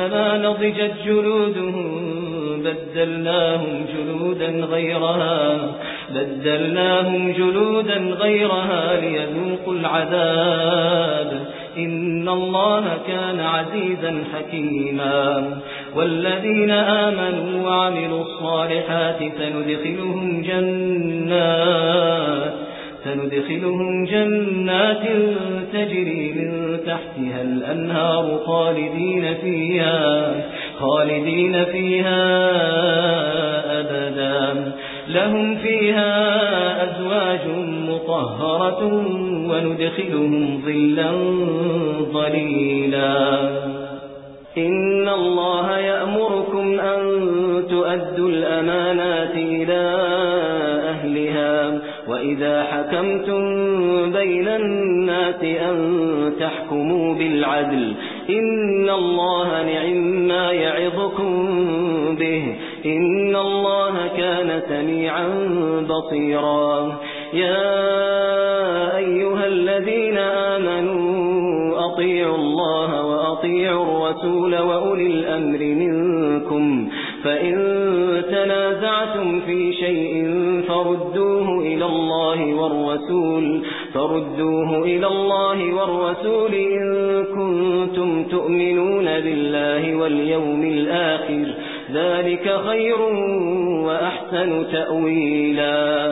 كلما نضجت جلودهم بدلناهم جلودا غيرها بدلناهم جلودا غيرها ليذوقوا العذاب. إن الله كان عزيزا حكيما. والذين آمنوا وعملوا الصالحات سندخلهم جنات سندخلهم جنات تجري من تحتها الأنهار خالدين فيها خالدين فيها أبدا. لهم فيها أزواج مطهرة وندخلهم ظلا ظليلا. إن الله يأمركم أن تؤدوا الأمانات إلى وإذا حكمتم بين الناس أن تحكموا بالعدل إن الله نعم ما يعظكم به إن الله كان سميعا بصيرا. يا أيها الذين آمنوا أطيعوا الله وأطيعوا الرسول وأولي الأمر منكم فإن تنازعتم في شيء فردوه إلى الله والرسول فردوه إلى الله والرسول إن كنتم تؤمنون بالله واليوم الآخر ذلك خير وأحسن تأويلا.